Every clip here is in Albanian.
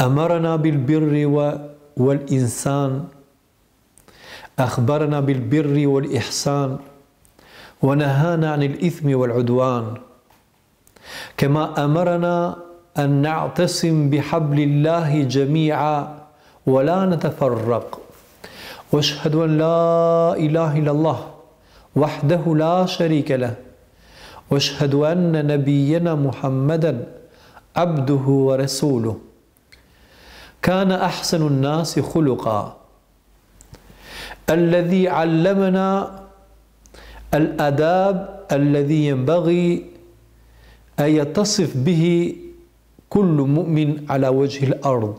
امرنا بالبر والانسان اخبرنا بالبر والاحسان ونهانا عن الاثم والعدوان كما امرنا ان نعتصم بحبل الله جميعا ولا نتفرق واشهد ان لا اله الا الله وحده لا شريك له واشهد ان نبينا محمدا عبده ورسوله كان احسن الناس خلقا الذي علمنا الاداب الذي ينبغي ان يتصف به كل مؤمن على وجه الارض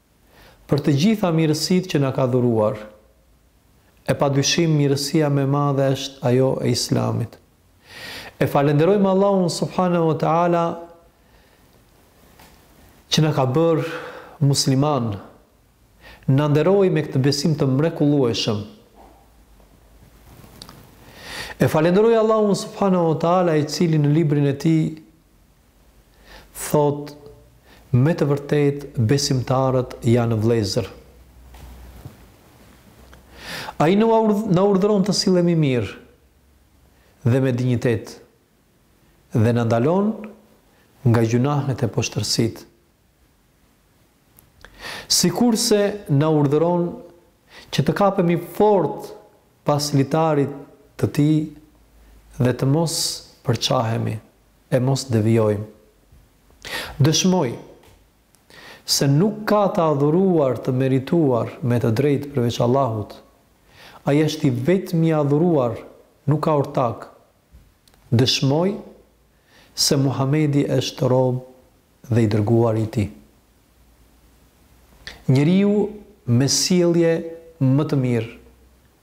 për të gjitha mirësitë që na ka dhuruar. E padyshim mirësia më e madhe është ajo e Islamit. E falënderojmë Allahun subhanahu wa ta'ala që na ka bërë muslimanë, na nderoi me këtë besim të mrekullueshëm. E falënderoj Allahun subhanahu wa ta'ala i cili në librin e tij thotë me të vërtetë besimtarët janë vëllezër. Ai na urdhëron të sillemi mirë dhe me dinjitet dhe na ndalon nga gjynahnet e poshtërsitë. Sikurse na urdhëron që të kapemi fort pas litarit të tij dhe të mos përçahemi. e mos devijojmë. Dëshmoj se nuk ka të adhuruar të merituar me të drejtë përveç Allahut. Ai është i vetmi i adhuruar, nuk ka ortak. Dëshmoj se Muhamedi është rob dhe i dërguar i Tij. Njeriu me sjellje më të mirë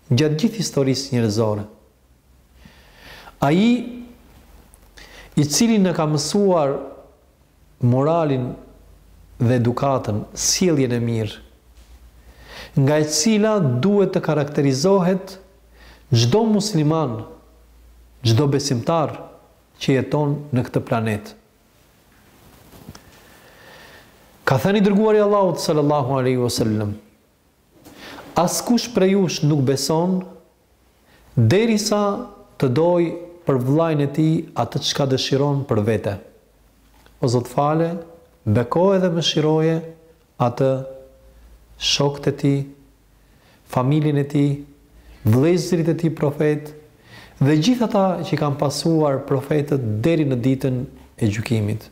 Gjatë gjithë historisë njerëzore, Ai i cili na ka mësuar moralin dhe edukatën, sjelljen e mirë, nga e cila duhet të karakterizohet çdo musliman, çdo besimtar që jeton në këtë planet. Ka thënë i Dërguari i Allahut, sallallahu alejhi wa sellem, Askush prej jush nuk beson, derisa të dojë për vëllain e tij atë çka dëshiron për vete. O Zot fale, bekoje dhe mëshiroje atë, shokët e tij, familjen e tij, vëllezërit e tij profetë dhe gjithë ata që kanë pasuar profetët deri në ditën e gjykimit.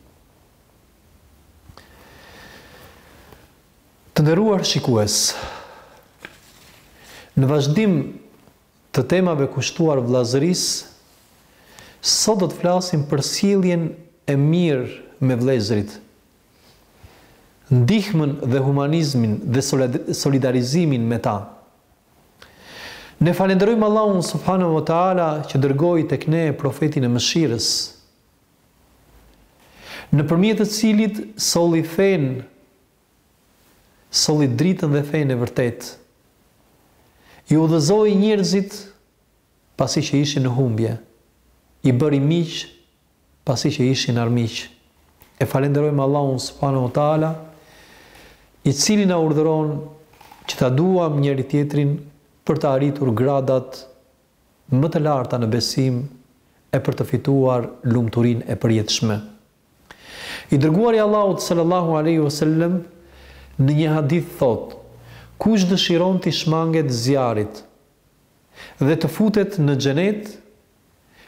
Të nderuar shikues, në vazhdim të temave kushtuar vëllazërisë, sot do të flasim për sjelljen e mirë me vëllezërit, ndihmën dhe humanizmin dhe solidarizimin me ta. Ne falënderojmë Allahun subhanahu wa ta'ala që dërgoi tek ne profetin e mëshirës, nëpërmjet të cilit solli fenë solli dritën dhe fenë e vërtetë, i udhëzoi njerëzit pasi që ishin në humbje, i bëri miq pasi që ishin armiq. E falënderojmë Allahun subhanahu wa taala, i cili na urdhëron që ta duam njëri-tjetrin për të arritur gradat më të larta në besim e për të fituar lumturinë e përjetshme. I Dërguari i Allahut sallallahu alejhi ve sellem në një hadith thotë, Kush dëshiron t'i shmanget zjarrit dhe të futet në Xhenet,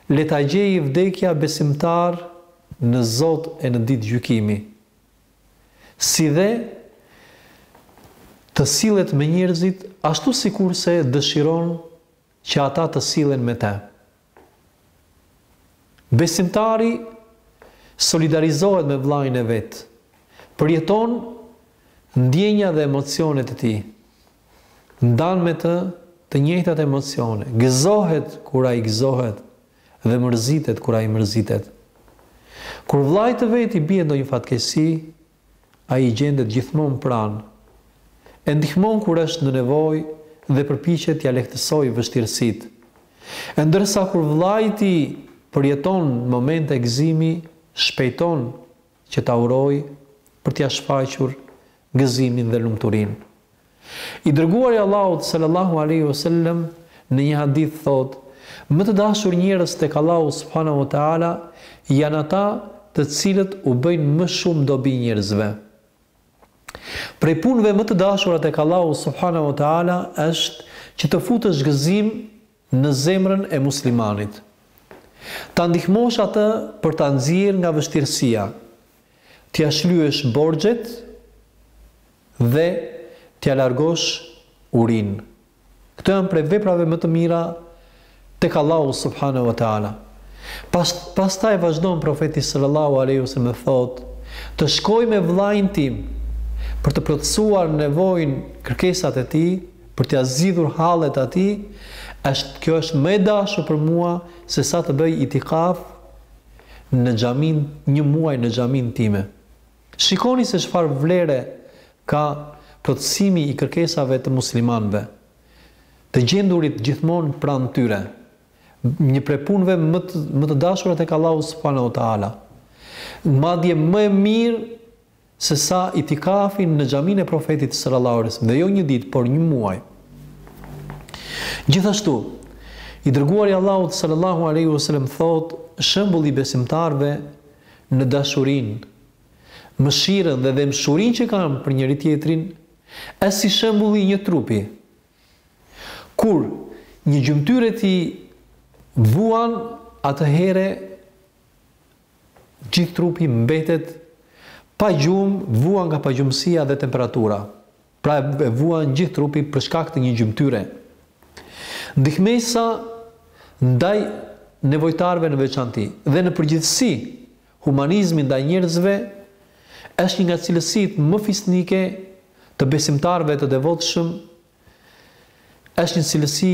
le ta gjejë vdekja besimtar në Zot e në Ditë Gjykimi, si dhe të sillet me njerëzit ashtu sikurse dëshiron që ata të sillen me të. Besimtari solidarizohet me vëllain e vet, përjeton ndjenja dhe emocionet e tij, ndan me të të njëjtat emocione, gëzohet kur ai gëzohet dhe mërzitet kur ai mërzitet. Kur vëllait të vet i bie ndonjë fatkeqësi, Ai gjendet gjithmonë pranë, e ndihmon kur është në nevojë dhe përpiqet t'ia lehtësojë vështirësitë. E ndërsa kur vëllai i tij përjeton momente gëzimi, shpejton që ta urojë për t'ia shfaqur gëzimin dhe lumturinë. I Dërguari i Allahut sallallahu alejhi ve sellem në një hadith thotë, Më të dashur njerëz tek Allahu subhanahu wa ta'ala janë ata të cilët u bëjnë më shumë dobi njerëzve. Prej punëve më të dashura tek Allahu subhanahu wa ta'ala është që të futësh gëzim në zemrën e muslimanit. Ta ndihmosh atë për ta nxjerrë nga vështirësia, t'ia shlyesh borxhet dhe t'ia largosh urinë. Këto janë prej veprave më të mira tek Allahu subhanahu wa ta'ala. Pas, pastaj vazhdon Profeti sallallahu alaihi wasallam dhe thotë, të shkoj me vëllain tim për të plotësuar nevojën, kërkesat e tij, Për t'ia zgjidhur hallet atij, është, kjo është më e dashur për mua se sa të bëj itikaf në xhaminë, një muaj në xhaminë time. Shikoni se çfarë vlere ka plotësimi i kërkesave të muslimanëve, të gjendurit gjithmonë pranë tyre, një prej punëve më të, më të dashura tek Allahu subhanahu wa ta'ala. Madje më e mirë Se sa itikafin në Xhaminë e Profetit sallallahu alejhi ve sellem dhe jo një ditë, por një muaj. Gjithashtu, i Dërguari i Allahut sallallahu alejhi ve sellem thotë, Shembulli i besimtarëve në dashurinë, mëshirën dhe dhembshurinë që kanë për njëri-tjetrin, është si shembulli i një trupi. Kur një gjymtyrë e tij vuan, atëherë Gjithë trupi mbetet pa gjumë, vuan nga pagjumësia dhe temperatura. Pra e vuan gjithë trupi për shkak të një gjymtyre. Ndihmesa ndaj nevojtarëve në veçanti dhe në përgjithësi humanizmi ndaj njerëzve është një nga cilësitë më fisnike të besimtarëve të devotshëm, është një cilësi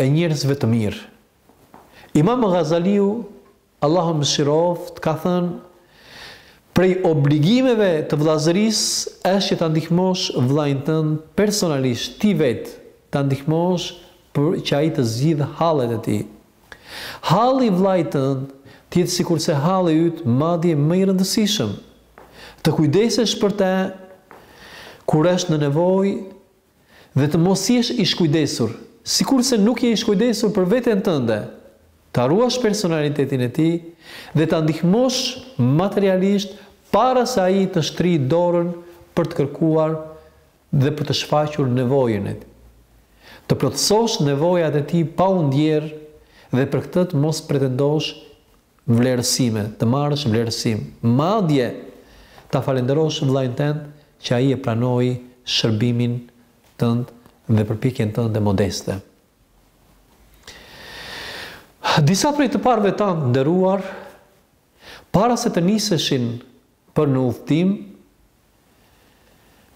e njerëzve të mirë. Imam Ghazaliu, Allahu e mëshiroftë, ka thënë, Prej obligimeve të vëllazërisë është që ta ndihmosh vëllain tënd personalisht, ti vetë, ta ndihmosh për që ai të zgjidhë hallet e tij. Halli i vëllait tënd të jetë sikurse halli yt, madje më i rëndësishëm. Të kujdesesh për të kur është në nevojë dhe të mos jesh i shkujdesur, sikurse nuk je i shkujdesur për veten tënde, ta ruash personalitetin e tij dhe ta ndihmosh materialisht para se ai të shtrijë dorën për të kërkuar dhe për të shfaqur nevojën e tij. Të plotësosh nevojat e tij pa u ndier dhe për këtë të mos pretendosh vlerësime, të marrësh vlerësim, madje ta falënderosh vëllain tënd që ai e pranoi shërbimin tënd dhe përpjekjen tënde modeste. Disa prej të parëve tanë të nderuar, para se të niseshin për në udhëtim,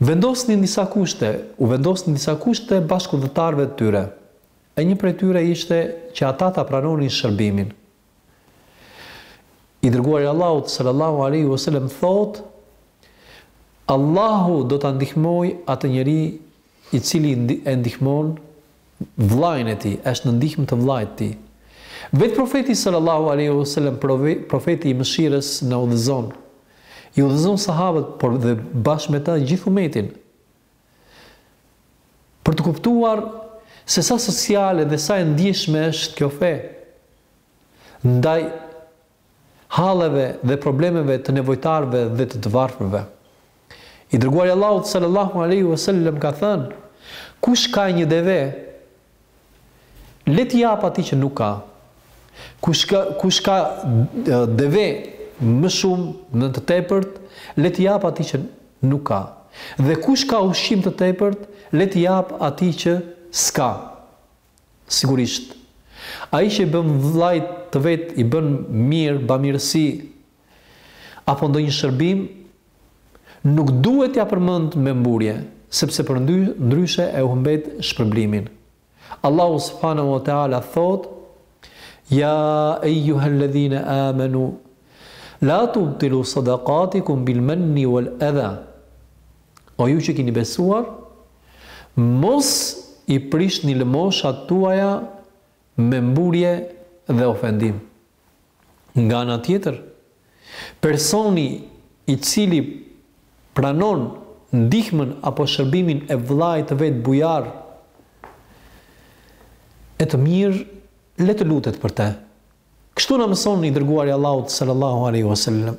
vendosnin disa kushte, u vendosnin disa kushte bashkëudhëtarëve të tyre, e një prej tyre ishte që ata ta pranonin shërbimin. I dërguari i Allahut sallallahu alaihi wasallam thotë Allahu do ta ndihmojë atë njeri i cili e ndihmon vëllain e tij, është në ndihmë të vëllait të tij. Vetë Profeti sal-Lallahu alejhi ve selem, Profeti i Mëshirës na udhëzon, i udhëzon sahabët, por dhe bashkë me ta gjithë umetin, për të kuptuar se sa sociale dhe sa e ndjeshme është kjo fe. Ndaj, halleve dhe problemeve të nevojtarëve dhe të të varfërve. I dërguari i Allahut sallallahu alaihi wasallam ka thënë, Kush ka një deve, le t'i jap atij që nuk ka. Kush ka kush ka deve më shumë ndonjë të tepërt, le t'i jap atij që nuk ka. Dhe kush ka ushqim të tepërt, le t'i jap atij që s'ka. Sigurisht. Ai që i bën vllait të vet i bën mirë, bamirësi apo ndonjë shërbim, nuk duhet t'ia përmend me mburrje, sepse përndryshe e humbet shpërblimin. Allahu subhanehu wa ta'ala thotë, Ja ejuhellezine amenu, la tubtilu sadaqatikum bil menni wal adha. O ju që kini besuar, mos i prishni lëmoshat tuaja me mburrje dhe ofendim. Nga ana tjetër, personi i cili pranon ndihmën apo shërbimin e vëllait të vet bujar e të mirë, le të lutet për të. Kështu na mëson i Dërguari i Allahut, sallallahu alejhi wasallam.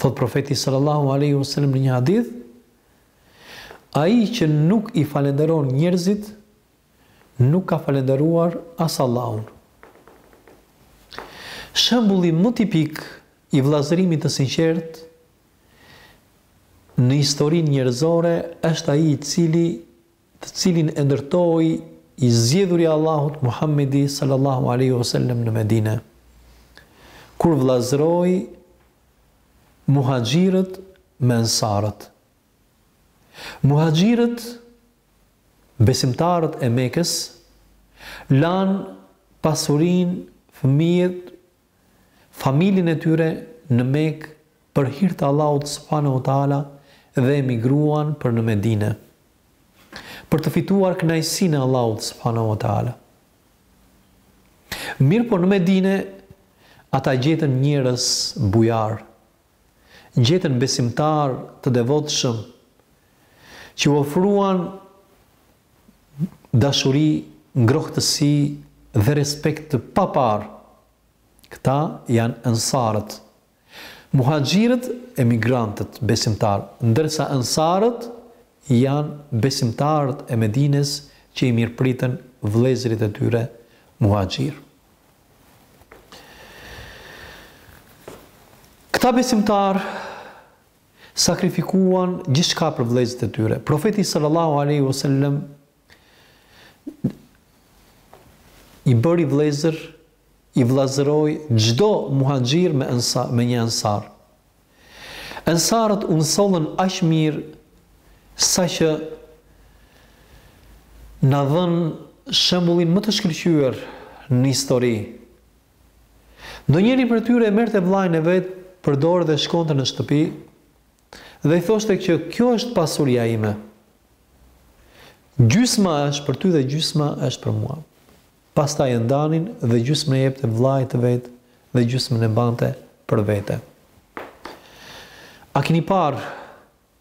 Thotë Profeti sallallahu alejhi ve sellem në një hadith, Ai që nuk i falënderon njerëzit, nuk ka falënderuar as Allahun. Shembulli më tipik i vëllazërimit të sinqertë në historinë njerëzore është ai i cili të cilin e ndërtoi i zgjedhuri i Allahut Muhammedi sallallahu alejhi ve sellem në Medine, kur vëllazëroi muhaxhirët me ensarët. Muhaxhirët, besimtarët e Mekës, lanë pasurinë, fëmijët, familjen e tyre në Mekë për hir të Allahut subhane u teala dhe emigruan për në Medine për të fituar kënaqësinë e Allahut subhane u teala. Mirëpo në Medine ata gjetën njerëz bujarë, gjetën besimtarë të devotshëm që u ofruan dashuri, ngrohtësi dhe respekt të paparë. Këta janë ensarët. Muhaxhirët, emigrantët besimtarë, ndërsa ensarët janë besimtarët e Medinës që i mirëpritën vëllezërit e tyre muhaxhirë. Këta besimtarë sakrifikuan gjithçka për vëllezërit e tyre. Profeti sallallahu alaihi wasallam i bëri vëllezër, i vëllazëroi çdo muhaxhir me, me një ansar. Ansarët u sollën aq mirë sa që na dhanë shembullin më të shkëlqyer në histori Ndonjëri prej tyre e merrte vëllain e vet për dorë dhe shkonte në shtëpi dhe i thoshte që kjo është pasuria ime. Gjysma është për ty dhe gjysma është për mua. Pastaj e ndanin dhe gjysmën ia jepte vëllait të vet dhe gjysmën e mbante për vete. A keni parë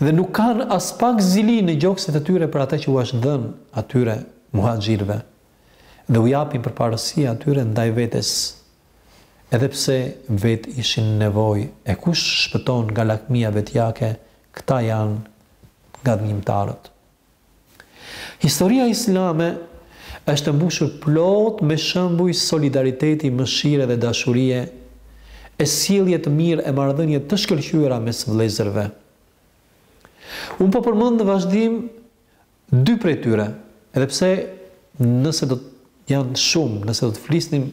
Dhe nuk kanë aspak zili në gjokset e tyre për atë që u është dhënë atyre, muhaxhirëve, dhe u japin përparësi atyre ndaj vetes, edhe pse vetë ishin në nevojë, e kush shpëton nga lakmia vetjake, këta janë ngadhënjimtarët. Historia islame është e mbushur plot me shembuj solidariteti, mëshire dhe dashurie, e sjellje të mirë e marrëdhënie të shkëlqyera mes vëllezërve. Unë po përmend në vazhdim dy prej tyre, edhe pse nëse do të janë shumë, nëse do të flisnim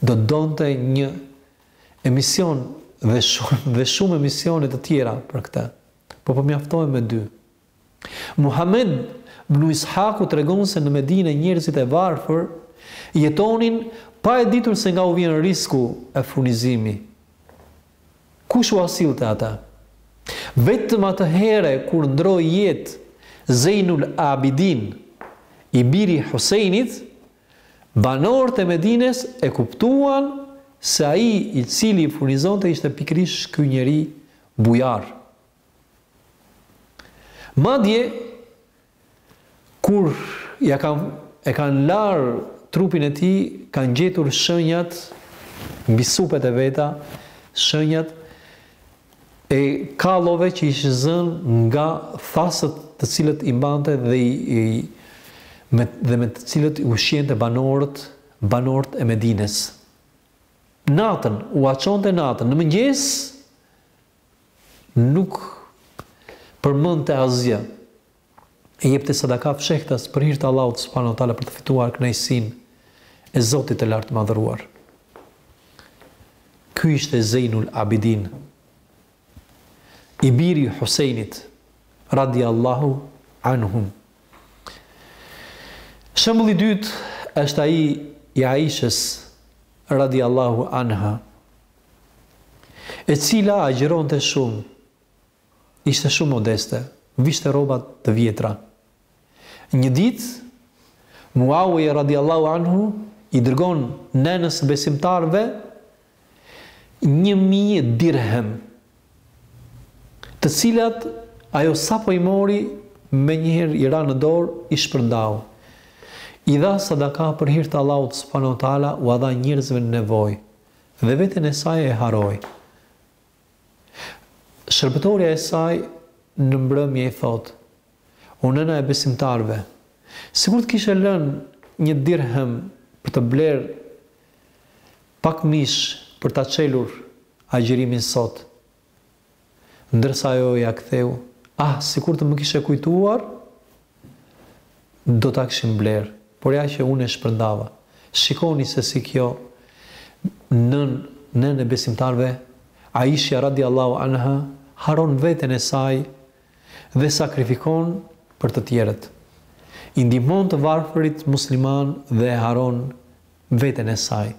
do të donte një emision dhe shumë dhe shumë emisione të tjera për këtë. Po po mjaftohem me dy. Muhamed bnu Ishaku tregon se në Medinë njerëzit e varfër jetonin pa e ditur se nga u vjen risku e furnizimi. Kush ua sillte ato? Vetëm atëhere kur ndroi jetë Zejnul Abidin, i biri i Husejnit, banorët e Medines e kuptuan se ai i cili i furnizonte ishte pikërisht ky njeri bujar, Madje kur ia kanë e kanë larë trupin e tij, kanë gjetur shënjat mbi supet e veta, shënjat e kallove që ishin zënë nga thasët të cilët i mbante dhe i, i me dhe me të cilët i ushqente banorët, banorët e Medines. Natën, ua çonte natën. Në mëngjes nuk përmendte asgjë, e jepte sadaka fshehtas për hir të Allahut subhanehu ve teala për të fituar kënaqësinë e Zotit të Lartmadhëruar. Ky ishte Zejnul Abidin, i biri i Husejnit, radiallahu anhum. Shembulli i dytë është ai i Aishës radiallahu anha, e cila agjëronte shumë, ishte shumë modeste, vishte rroba të vjetra. Një ditë, Muawije radijallahu anhu i dërgon nënës së besimtarëve një mijë dirhem, të cilat ajo sapo i mori, menjëherë i ra në dorë, i shpërndau. I dha sadaka për hir të Allahut subhanahu wa taala, ua dha njerëzve në nevojë. Dhe veten e saj e harroi. Shërbëtorja e saj në mbrëmje i thotë, O nëna e besimtarëve! Sikur të kishe lënë një dirhem për të blerë pak mish për ta çelur agjërimin sot, Ndërsa ajo ia ktheu, Ah, sikur të më kishe kujtuar, do ta kishim blerë, por ja që unë e shpërndava. Shikoni se si kjo nënë, nënë e besimtarëve, Aishja radijallahu anha, harron veten e saj dhe sakrifikon për të tjerët. I ndihmon të varfërit muslimanë dhe e harron veten e saj.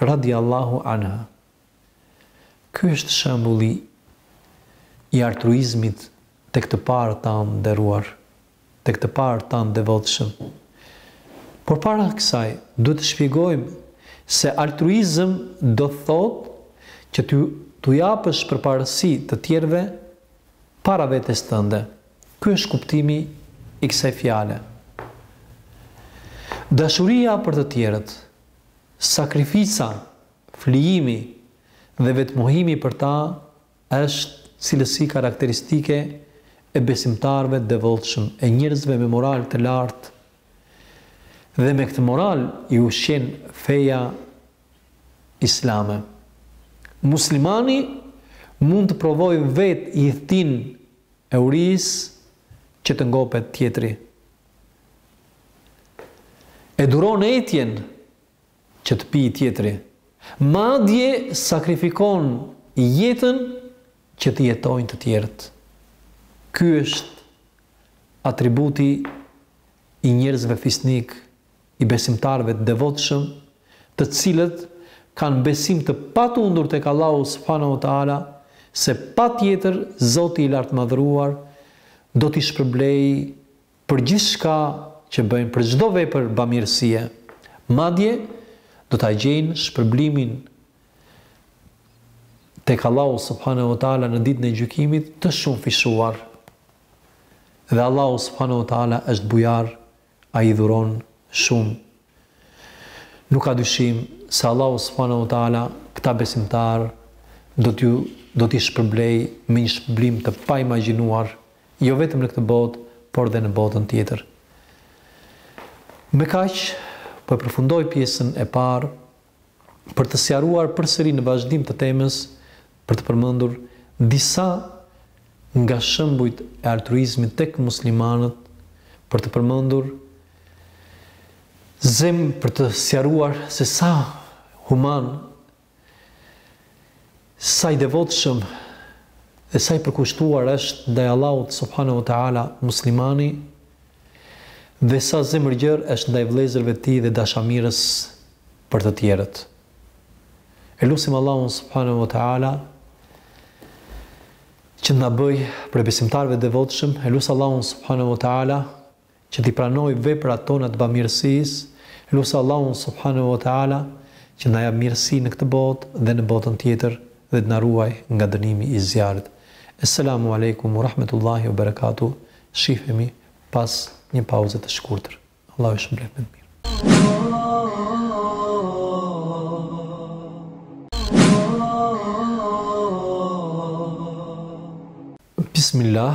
Radijallahu anha. Ky është shembulli i altruizmit tek të parët tanë të nderuar, tek të parët tanë të devotshëm. Por para kësaj duhet të shpjegojmë se altruizëm do të thotë që t'u japësh përparësi të tjerëve para vetes tënde. Ky është kuptimi i kësaj fjale. Dashuria për të tjerët, sakrifica, flijimi dhe vetëmohimi për ta është cilësi karakteristike e besimtarëve të devotshëm, e njerëzve me moral të lartë dhe me këtë moral i ushqen feja islame. Muslimani mund të provojë vetë hidhtinë e urisë që të ngopet tjetri. E duron etjen që të pijë tjetri, madje sakrifikon jetën që të jetojnë të tjerët. Ky është atributi i njerëzve fisnikë, i besimtarëve të devotshëm, të cilët kanë besim të patundur tek Allahu subhanahu wa ta'ala se patjetër Zoti i Lartmadhëruar do t'i shpërblejë për gjithçka që bëjnë, për çdo vepër bamirësie, madje do ta gjejnë shpërblimin tek Allahu subhanahu wa taala në ditën e gjykimit të shumëfishuar. Dhe Allahu subhanahu wa taala është bujar, ai dhuron shumë. Nuk ka dyshim se Allahu subhanehu ve teala këta besimtarë do t'i, do t'i shpërblejë me një shpërblim të paimagjinuar, jo vetëm në këtë botë, por dhe në botën tjetër. Me kaq, po e përfundoj pjesën e parë për të sqaruar përsëri në vazhdim të temës, për të përmendur disa nga shembujt e altruizmit tek muslimanët, për të përmendur zem për të sqaruar se sa human Sa i devotshëm dhe sa i përkushtuar është ndaj Allahut subhanahu wa ta'ala muslimani dhe sa zemërgjerë është ndaj vëllezërve të tij dhe dashamirës për të tjerët. E lusim Allahun subhanahu wa ta'ala që të na bëjë prej besimtarëve të devotshëm, e lus Allahun subhanahu wa ta'ala që t'i pranojë veprat tona të bamirësisë, e lus Allahun subhanehu ve teala që të na japë mirësi në këtë botë dhe në botën tjetër dhe të na ruajë nga dënimi i zjarrit. Esselamu alejkum u rahmetullahi u berekatuh shihemi pas një pauze të shkurtër. Allahu ju shpërbleftë me të mirë. Bismillah,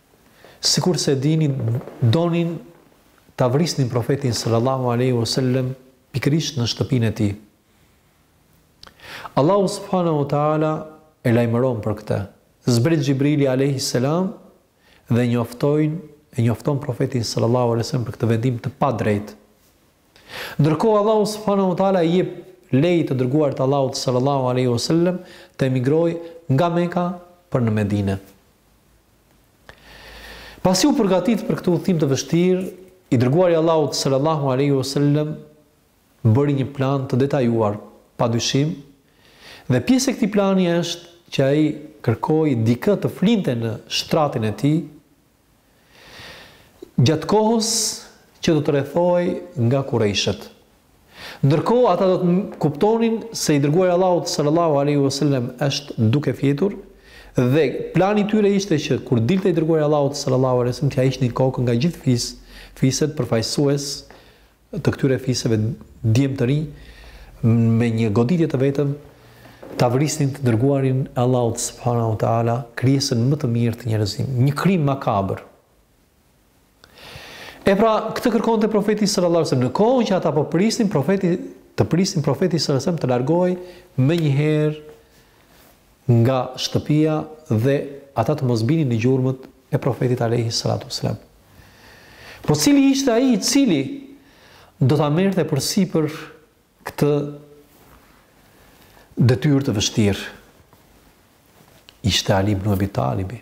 Sikurse e dini, donin ta vrisnin Profetin sallallahu alejhi ue sellem pikërisht në shtëpinë e tij. Allahu subhanahu wa taala e lajmëron për këtë. Zbret Xhibrili alejhi selam dhe njofton e njofton Profetin sallallahu alejhi sellem për këtë vendim të padrejtë. Ndërkohë Allahu subhanahu wa taala i jep leje të dërguarit të Allahut sallallahu alejhi sellem të emigrojë nga Mekka për në Medinë. Pasi u përgatit për këtë udhëtim të vështirë, i dërguari i Allahut sallallahu alaihi wasallam bëri një plan të detajuar, pa dyshim, dhe pjesë e këtij plani është që ai kërkoi dikë të flinte në shtratin e tij, Gjatë kohës që do të rrethohej nga Kurejshët. Ndërkohë ata do të kuptonin se i Dërguari i Allahut sallallahu alejhi ve sellem është duke fjetur dhe plani i tyre ishte që kur dilte i Dërguari i Allahut sallallahu alejhi ve sellem t'ia hiqnin kokën nga gjithë fis, fiset përfaqësues të këtyre fiseve djem të rinj me një goditje të vetëm ta vrisnin të dërguarin e Allahut subhanahu teala, krijesën më të mirë të njerëzimit. Një krim makabër. E pra, këtë kërkonte profeti sallallahu alajhi wasallam. Në kohën që ata po prisnin, të prisnin profeti sallallahu alajhi wasallam të largohej menjëherë nga shtëpia dhe ata të mos binin në gjurmët e Profetit alejhi salatu ves selam. Po cili ishte ai i cili do ta merrte përsipër këtë detyrë të vështirë? Ishte Ali ibn Abi Talibi,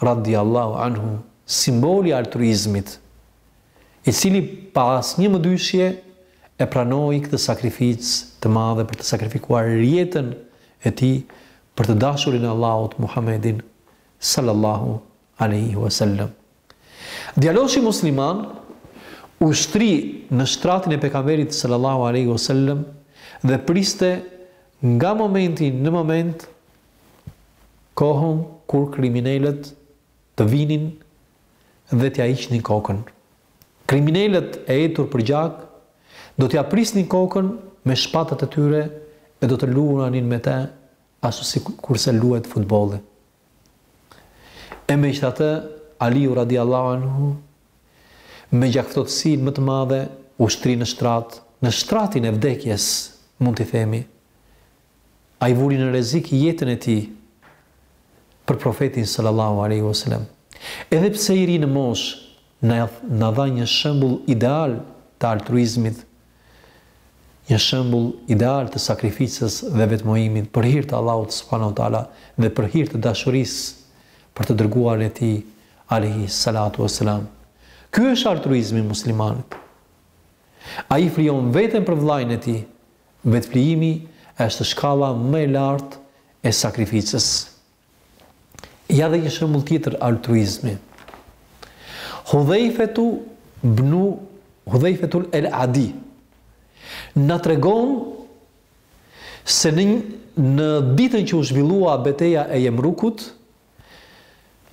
radijallahu anhu, simboli i altruizmit, i cili pa asnjë mëdyshje e pranoi këtë sakrificë të madhe për të sakrifikuar jetën e tij për të dashurin e Allahut Muhammedin sallallahu alejhi ue sellem. Djaloshi musliman u shtri në shtratin e Pejgamberit sallallahu alejhi ue sellem dhe priste nga momenti në moment Kohën kur kriminelët të vinin dhe t'ia hiqnin kokën. Kriminelët e etur për gjak do t'ia prisnin kokën me shpatat e tyre e do të luanin me të ashtu sikurse luhet futbolli. E megjithatë, Aliu radijallahu anhu me gjakftohtësinë më të madhe u shtri në shtrat, në shtratin e vdekjes, mund t'i themi, Ai vuri në rrezik jetën e tij për Profetin sallallahu alejhi ve selem. Edhe pse i ri në moshë, na dha një shembull ideal të altruizmit, një shembull ideal të sakrificës dhe vetmohimit për hir të Allahut subhanahu teala dhe për hir të dashurisë për të dërguarin e tij alejhi salatu ve selam. Ky është altruizmi i muslimanit. Ai flijon veten për vëllain e tij, Vetëflijimi është shkalla më e lartë e sakrificës. Ja dhe një shembull tjetër altruizmi. Hudhejfetu bnu Hudhejfetul El Adi na tregon se në, në ditën që u zhvillua beteja e Jemrukut,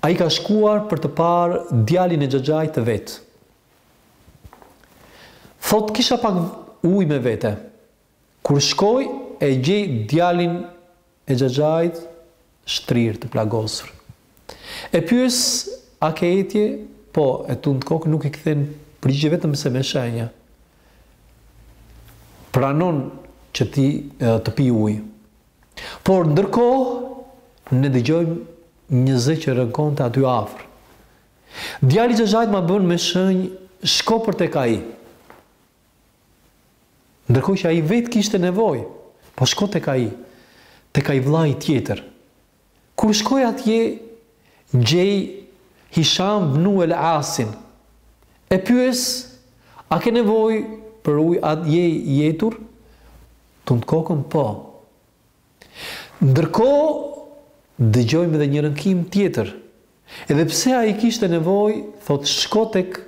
ai ka shkuar për të parë djalin e xhaxhait të vet, Thotë kisha pak ujë me vete. Kur shkoj e gjej djalin e xhaxhait shtrirë të plagosur. E pyes a ke etje po e tund kokën nuk i kthen përgjigje vetëm se me shenja pranon që të pijë ujë. Por ndërkohë ne dëgjojmë një zë që rënkonte aty afër. Djali i xhaxhait ma bën me shenjë shko për tek ai. Ndërkohë që ai vetë kishte nevojë, po shko tek ai, tek ai vllai tjetër. Kur shkoj atje, gjej Hisham bnu el Asin. E pyes, a ke nevojë për ujë a je i etur? Tund kokën, po. Ndërkohë dëgjojmë edhe një rënkim tjetër. Edhe pse ai kishte nevojë, thotë shko tek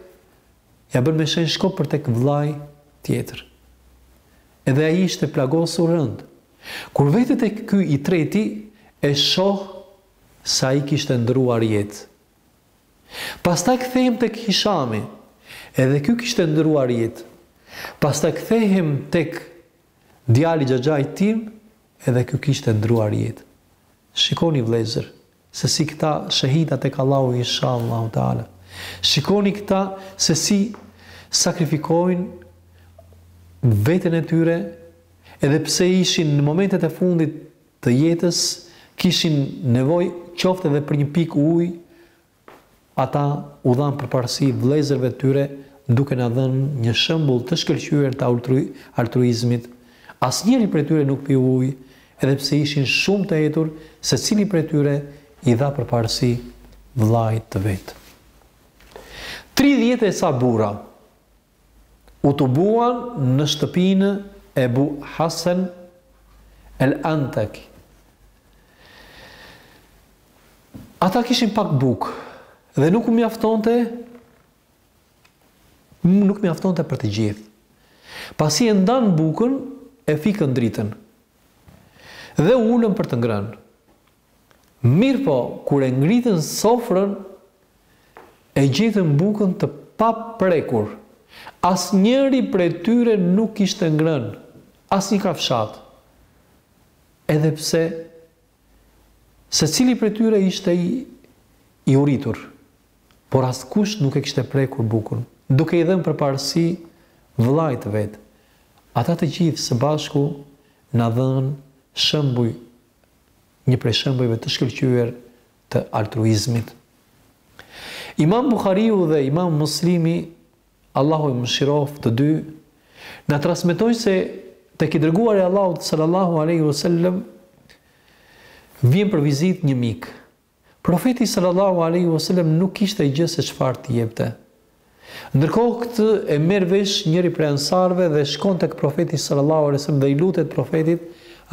ja bën me shenjë shko për tek vëllai tjetër. Edhe ai ishte plagosur rëndë. Kur vete tek ky i treti e shoh se ai kishte ndrruar jetë. Pastaj kthehem tek Hishami, edhe ky kishte ndrruar jetë. Pastaj kthehem tek djali i xhaxhait tim edhe ky kishte ndrruar jetë. Shikoni vëllezër, se si këta shehida tek Allahu inshallahu teala shikoni këta se si sakrifikojnë veten e tyre edhe pse ishin në momentet e fundit të jetës kishin nevojë qoftë edhe për një pikë ujë Ata u dhanë përparësi vëllezërve të tyre duke na dhënë një shembull të shkëlqyer të altruizmit. Asnjëri prej tyre nuk piu ujë, edhe pse ishin shumë të etur, secili prej tyre i dha përparësi vëllait të vet. Tridhjetë e ca burra. u tubuan në shtëpinë e Ebu Hasan el-Antaki. Ata kishin pak bukë dhe nuk u mjaftonte nuk mjaftonte për të gjithë. Pasi e ndanë bukën, e fikën dritën dhe u ulën për të ngrënë. Mirëpo, kur e ngritën sofrën, e gjetën bukën të paprekur. Asnjëri prej tyre nuk kishte ngrënë asnjë kafshatë, edhe pse secili prej tyre ishte i uritur. Por askush nuk e kishte prekur bukën, duke i dhënë përparësi vëllait të vet. Ata të gjithë së bashku na dhanë shembuj Një prej shembujve të shkëlqyer të altruizmit. Imam Buhariu dhe Imam Muslimi, Allahu i mëshiroftë të dy, na transmetojnë se tek i dërguari i Allahut sallallahu alaihi wasallam vjen për vizitë një mik. Profeti sallallahu alejhi ue selem nuk kishte gjë se çfarë t'i jepte. Ndërkohë këtë e merr vesh njëri prej ensarëve dhe shkon tek Profeti sallallahu alejhi ue selem dhe i lutet Profetit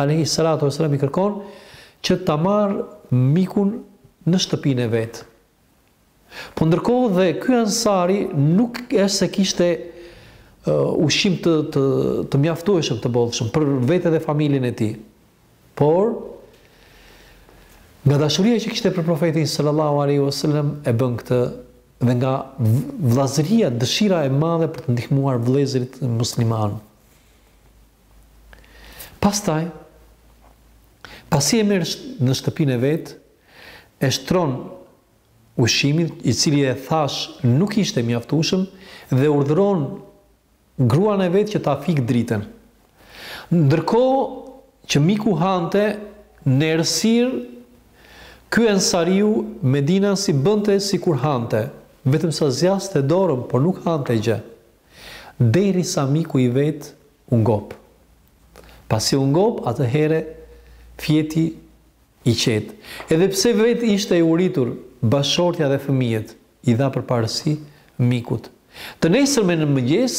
alejhi salatu ue selem i kërkon që ta marrë mikun në shtëpinë e vet. Po ndërkohë dhe ky Ansari nuk është se kishte ushqim të të të mjaftueshëm të bollshëm për vete dhe familjen e tij. Por nga dashuria që kishte për profetin sallallahu alaihi wasallam e bën këtë dhe nga vllazëria, dëshira e madhe për të ndihmuar vëllezërit muslimanë. Pastaj pasi e merr në shtëpinë e vet, e shtron ushqimin, i cili e thashë nuk ishte i mjaftueshëm dhe urdhëron gruan e vet që ta fikë dritën. Ndërkohë që miku hante në errësirë, ky ensariu medinasi bënte sikur hante, vetëm sa zgjaste dorën, por nuk hante gjë. Derisa miku i vet u ngop. Pasi u ngop, atëherë fjeti i qetë. Edhe pse vetë ishte i uritur, bashkëshortja dhe fëmijët i dha përparësi mikut. Të nesërmen në mëngjes,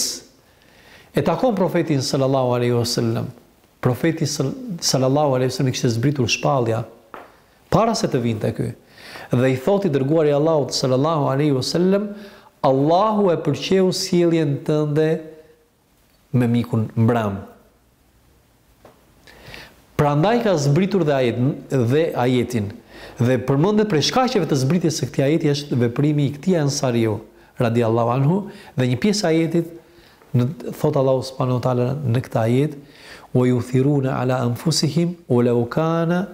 e takon Profetin sallallahu alejhi ue sellem. Profetit sallallahu alejhi ue sellem i kishte zbritur shpallja para se të vinte ky. Dhe i thotë i Dërguari i Allahut sallallahu alejhi ue sellem, Allahu e pëlqeu sjelljen tënde me mikun mbramë. Prandaj ka zbritur dhe ajetin dhe ajetin dhe përmendet prej shkaqeve të zbritjes së këtij ajeti është veprimi i këtij Ansariu radiallahu anhu dhe një pjesë e ajetit na thotë Allahu subhanahu wa taala në këtë ajet wa yuthiruna ala anfusihim walau kana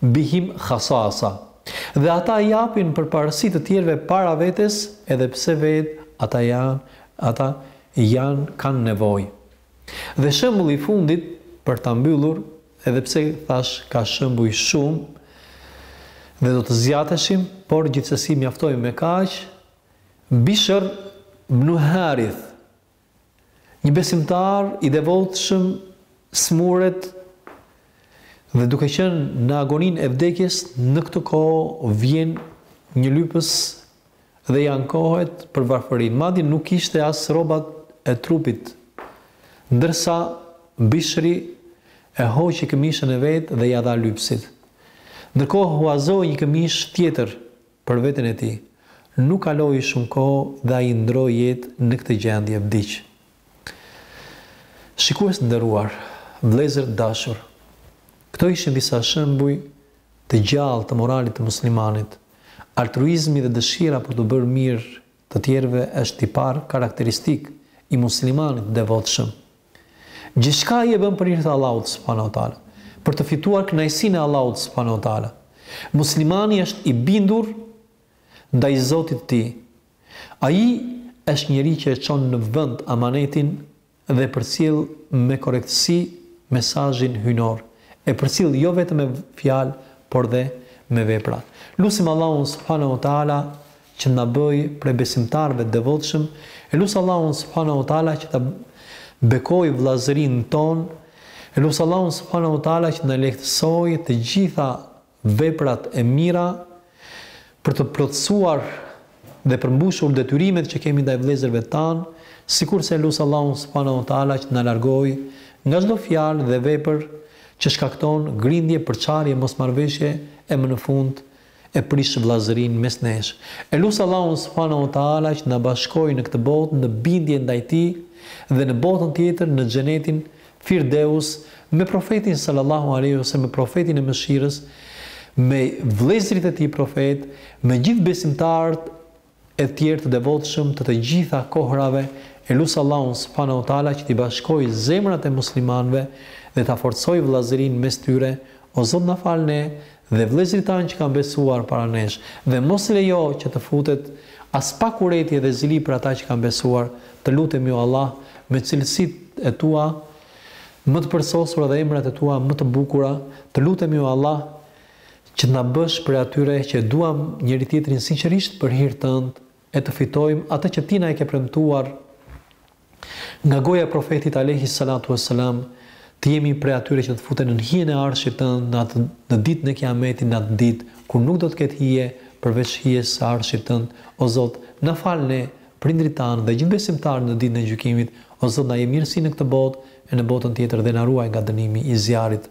bihim khasasa dhe ata i japin përparësi të tjerëve para vetes edhe pse vetë ata janë ata janë kanë nevojë. Dhe shembulli i fundit për ta mbyllur, edhe pse thashë ka shembuj shumë dhe do të zgjateshim, por gjithsesi mjaftojmë me kaq, Bishr bnu Harith, një besimtar i devotshëm sëmuret dhe duke qenë në agoninë e vdekjes në këtë kohë vjen një lypës dhe i ankohet për varfërinë, madje nuk kishte as rrobat e trupit, ndërsa Bishri e hoqi këmishën e vet dhe ia dha lypësit. Ndërkohë huazoi një këmishë tjetër për veten e tij. Nuk kaloi shumë kohë dhe ai ndërroi jetë në këtë gjendje, vdiq. Shikues të nderuar, vëllezër të dashur, këto ishin disa shembuj të gjallë të moralit të muslimanit. Altruizmi dhe dëshira për t'u bërë mirë të tjerëve është tipar karakteristik i muslimanit të devotshëm. Gjithçka ai e bën për hir të Allahut subhanahu wa ta'ala, për të fituar kënaqësinë e Allahut subhanahu wa ta'ala. Muslimani është i bindur ndaj Zotit të tij. Ai është njeri që e çon në vend amanetin dhe e përcjell me korrektësi mesazhin hyjnor, e përcjell jo vetëm me fjalë por dhe me vepra. Lusim Allahun subhanahu wa ta'ala që të na bëjë prej besimtarëve të devotshëm, e lus Allahun subhanahu wa ta'ala që ta bekojë vëllazërinë tonë, e lus Allahun subhanahu wa ta'ala që të na lehtësojë të gjitha veprat e mira për të plotësuar dhe përmbushur detyrimet që kemi ndaj vëllezërve tanë, sikurse e lus Allahun subhanahu wa ta'ala që të na largojë nga çdo fjalë dhe vepër që shkakton grindje, përçarje, mosmarrëveshje e më në fund e prish vëllazërinë mes nesh. E lus Allahun subhanahu wa ta'ala që të na bashkojë në këtë botë në bindje ndaj Tij dhe në botën tjetër në Xhenetin Firdeus, me Profetin sallallahu alejhi ue selem, me Profetin e Mëshirës, me vëllezërit e tij profetë, me gjithë besimtarët e tjerë të devotshëm të të gjitha kohërave, e lus Allahun subhanahu wa ta'ala që t'i bashkojë zemrat e muslimanëve dhe ta forcojë vëllazërinë mes tyre, o Zot na fal ne dhe vëllezërit tanë që kanë besuar para nesh, dhe mos lejo që të futet aspak urrejtje dhe zili për ata që kanë besuar, të lutemi o Allah me cilësitë e Tua më të përsosura dhe emrat e Tua më të bukura, të lutemi o Allah që të na bësh prej atyre që e duam njëri-tjetrin sinqerisht për hir Tënd, e të fitojmë atë që ti na e ke premtuar nga goja e Profetit alejhi salatu ue selam, të jemi prej atyre që do të futen nën hijen e Arshit tënd në atë në ditën e Kiametit në atë ditë kur nuk do të ketë hije përveç hijes së Arshit tënd, o Zot, na fal ne, prindërit tanë dhe gjithë besimtarët në ditën e gjykimit, o Zot na jep mirësi në këtë botë e në botën tjetër dhe na ruaj nga dënimi i zjarrit.